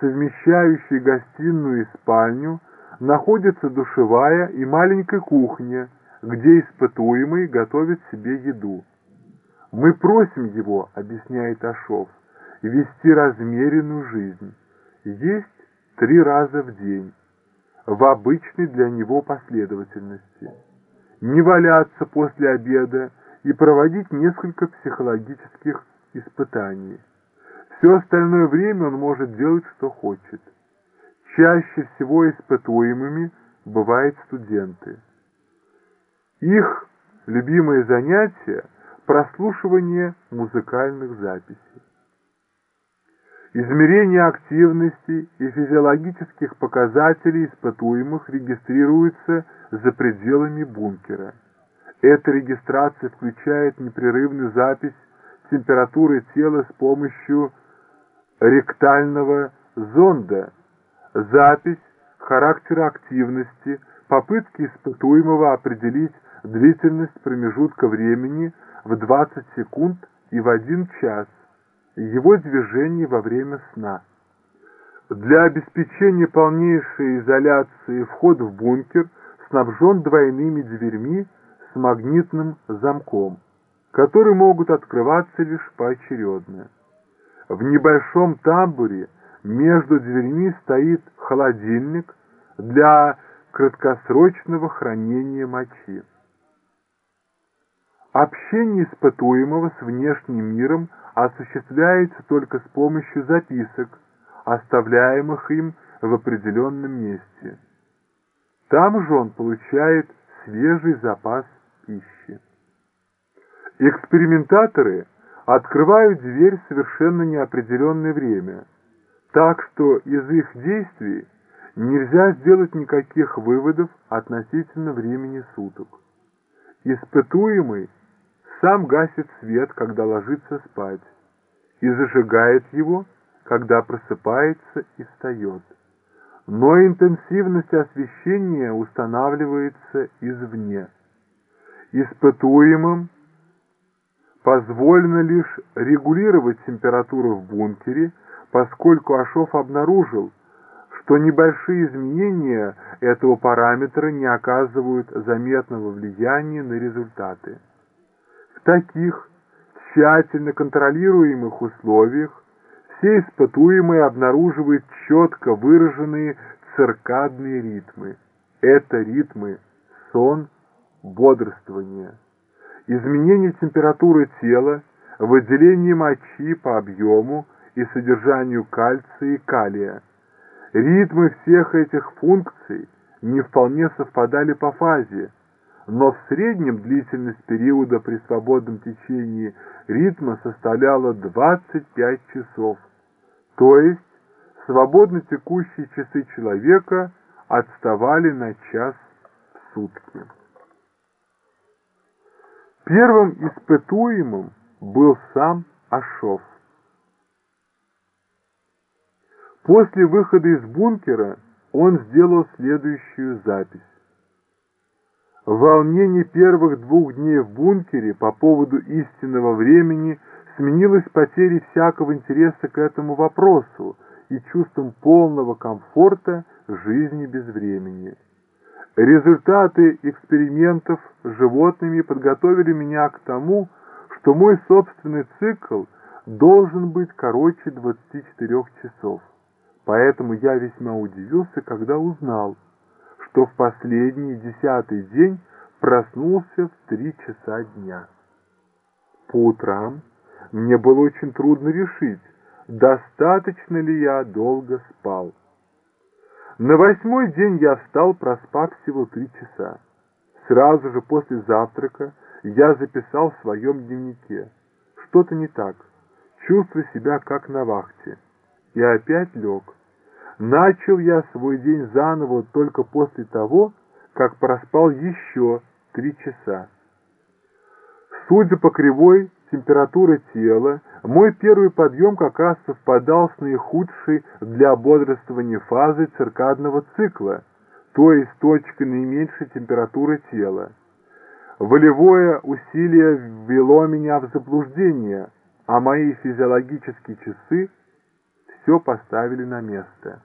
совмещающей гостиную и спальню, находится душевая и маленькая кухня, где испытуемый готовит себе еду. Мы просим его, объясняет Ашов, вести размеренную жизнь, есть три раза в день, в обычной для него последовательности, не валяться после обеда и проводить несколько психологических испытаний. Все остальное время он может делать, что хочет. Чаще всего испытуемыми бывают студенты. Их любимое занятие – прослушивание музыкальных записей. Измерение активности и физиологических показателей испытуемых регистрируется за пределами бункера. Эта регистрация включает непрерывную запись температуры тела с помощью ректального зонда, запись характера активности, попытки испытуемого определить длительность промежутка времени в 20 секунд и в 1 час, его движений во время сна. Для обеспечения полнейшей изоляции вход в бункер снабжен двойными дверьми с магнитным замком, которые могут открываться лишь поочередно. В небольшом тамбуре между дверьми стоит холодильник для краткосрочного хранения мочи. Общение испытуемого с внешним миром осуществляется только с помощью записок, оставляемых им в определенном месте. Там же он получает свежий запас пищи. Экспериментаторы открывают дверь совершенно неопределенное время, так что из их действий нельзя сделать никаких выводов относительно времени суток. Испытуемый сам гасит свет, когда ложится спать, и зажигает его, когда просыпается и встает. Но интенсивность освещения устанавливается извне. Испытуемым позволено лишь регулировать температуру в бункере, поскольку Ашов обнаружил, что небольшие изменения этого параметра не оказывают заметного влияния на результаты. В таких тщательно контролируемых условиях все испытуемые обнаруживают четко выраженные циркадные ритмы. Это ритмы сон, бодрствование. Изменение температуры тела, выделение мочи по объему и содержанию кальция и калия. Ритмы всех этих функций не вполне совпадали по фазе, но в среднем длительность периода при свободном течении ритма составляла 25 часов, то есть свободно текущие часы человека отставали на час в сутки. Первым испытуемым был сам Ашов. После выхода из бункера он сделал следующую запись. Волнение первых двух дней в бункере по поводу истинного времени сменилось потерей всякого интереса к этому вопросу и чувством полного комфорта жизни без времени. Результаты экспериментов с животными подготовили меня к тому, что мой собственный цикл должен быть короче 24 часов. Поэтому я весьма удивился, когда узнал, что в последний десятый день проснулся в три часа дня. По утрам мне было очень трудно решить, достаточно ли я долго спал. На восьмой день я встал, проспав всего три часа. Сразу же после завтрака я записал в своем дневнике. Что-то не так. Чувствую себя как на вахте. И опять лег. Начал я свой день заново только после того, как проспал еще три часа. Судя по кривой температуры тела, мой первый подъем как раз совпадал с наихудшей для бодрствования фазой циркадного цикла, то есть точкой наименьшей температуры тела. Волевое усилие ввело меня в заблуждение, а мои физиологические часы все поставили на место.